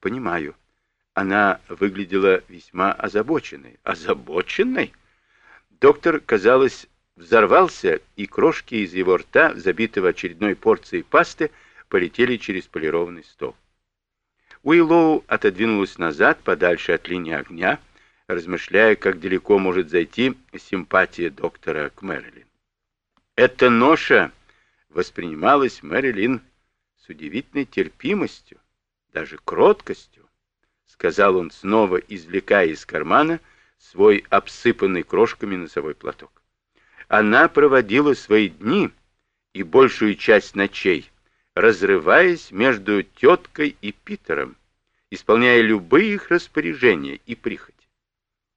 Понимаю. Она выглядела весьма озабоченной. Озабоченной? Доктор, казалось, взорвался, и крошки из его рта, забитого очередной порцией пасты, полетели через полированный стол. Уиллоу отодвинулась назад, подальше от линии огня, размышляя, как далеко может зайти симпатия доктора к Мэрилин. Эта ноша воспринималась Мэрилин с удивительной терпимостью, даже кроткостью, сказал он, снова извлекая из кармана свой обсыпанный крошками носовой платок. Она проводила свои дни и большую часть ночей, разрываясь между теткой и Питером, исполняя любые их распоряжения и прихоти,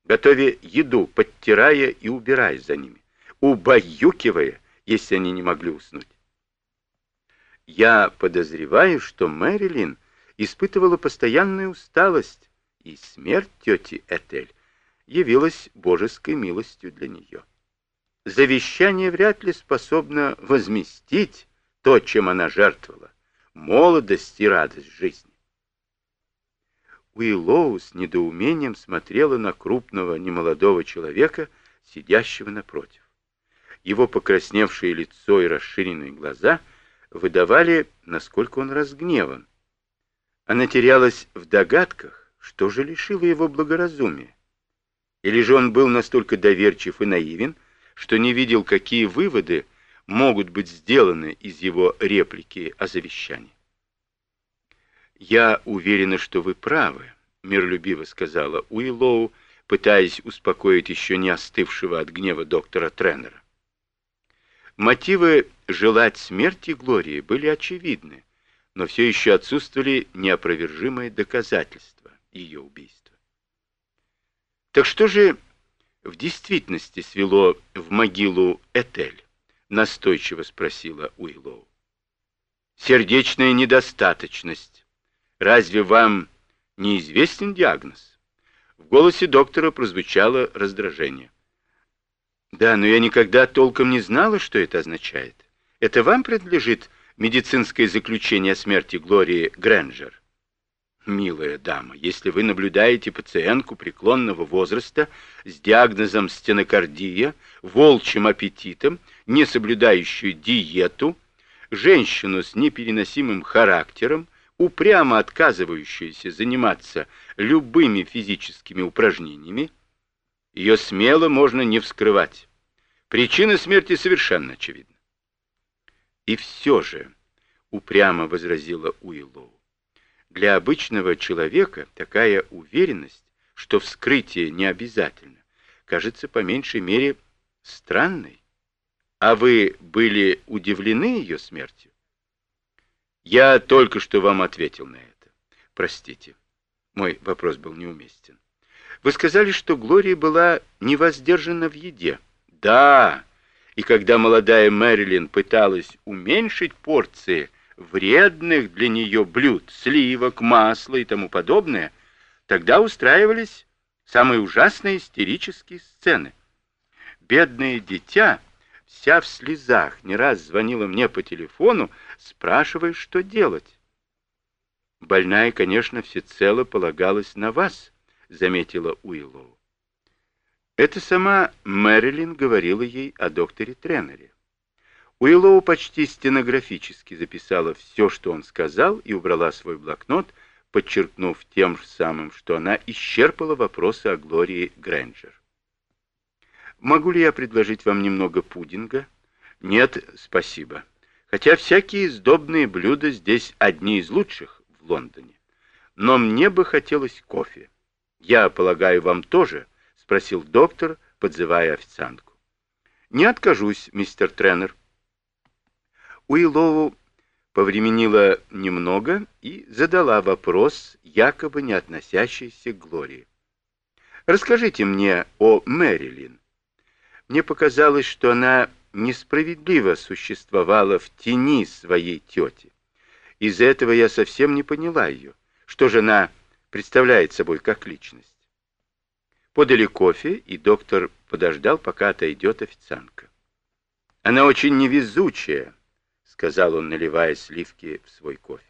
готовя еду, подтирая и убирая за ними, убаюкивая, если они не могли уснуть. Я подозреваю, что Мэрилин испытывала постоянную усталость, и смерть тети Этель явилась божеской милостью для нее. Завещание вряд ли способно возместить то, чем она жертвовала, молодость и радость жизни. Уиллоу с недоумением смотрела на крупного немолодого человека, сидящего напротив. Его покрасневшее лицо и расширенные глаза выдавали, насколько он разгневан. Она терялась в догадках, что же лишило его благоразумия. Или же он был настолько доверчив и наивен, что не видел, какие выводы могут быть сделаны из его реплики о завещании. «Я уверена, что вы правы», — миролюбиво сказала Уиллоу, пытаясь успокоить еще не остывшего от гнева доктора Тренера. Мотивы желать смерти Глории были очевидны, но все еще отсутствовали неопровержимые доказательства ее убийства. Так что же в действительности свело в могилу Этель? Настойчиво спросила Уиллоу. Сердечная недостаточность Разве вам неизвестен диагноз? В голосе доктора прозвучало раздражение. Да, но я никогда толком не знала, что это означает. Это вам принадлежит медицинское заключение о смерти Глории Грэнджер? Милая дама, если вы наблюдаете пациентку преклонного возраста с диагнозом стенокардия, волчьим аппетитом, не соблюдающую диету, женщину с непереносимым характером, упрямо отказывающаяся заниматься любыми физическими упражнениями, ее смело можно не вскрывать. Причина смерти совершенно очевидна. И все же, упрямо возразила Уиллоу, для обычного человека такая уверенность, что вскрытие не обязательно, кажется по меньшей мере странной. А вы были удивлены ее смертью? Я только что вам ответил на это. Простите, мой вопрос был неуместен. Вы сказали, что Глория была невоздержана в еде. Да, и когда молодая Мэрилин пыталась уменьшить порции вредных для нее блюд, сливок, масла и тому подобное, тогда устраивались самые ужасные истерические сцены. Бедное дитя вся в слезах, не раз звонила мне по телефону, спрашивая, что делать. Больная, конечно, всецело полагалась на вас, заметила Уиллоу. Это сама Мэрилин говорила ей о докторе Тренере. Уиллоу почти стенографически записала все, что он сказал, и убрала свой блокнот, подчеркнув тем же самым, что она исчерпала вопросы о Глории Грэнджер. Могу ли я предложить вам немного пудинга? Нет, спасибо. Хотя всякие сдобные блюда здесь одни из лучших в Лондоне. Но мне бы хотелось кофе. Я полагаю, вам тоже? Спросил доктор, подзывая официантку. Не откажусь, мистер тренер. Уиллову повременила немного и задала вопрос, якобы не относящийся к Глории. «Расскажите мне о Мэрилин. Мне показалось, что она несправедливо существовала в тени своей тети. Из-за этого я совсем не поняла ее. Что же она представляет собой как личность? Подали кофе, и доктор подождал, пока отойдет официантка. «Она очень невезучая», — сказал он, наливая сливки в свой кофе.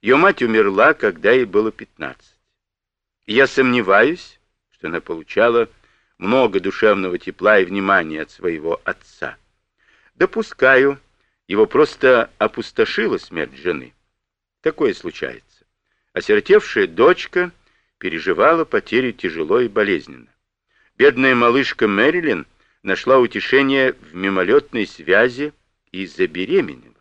Ее мать умерла, когда ей было 15. Я сомневаюсь, что она получала много душевного тепла и внимания от своего отца. Допускаю, его просто опустошила смерть жены. Такое случается. Осиротевшая дочка переживала потерю тяжело и болезненно. Бедная малышка Мэрилин нашла утешение в мимолетной связи и забеременела.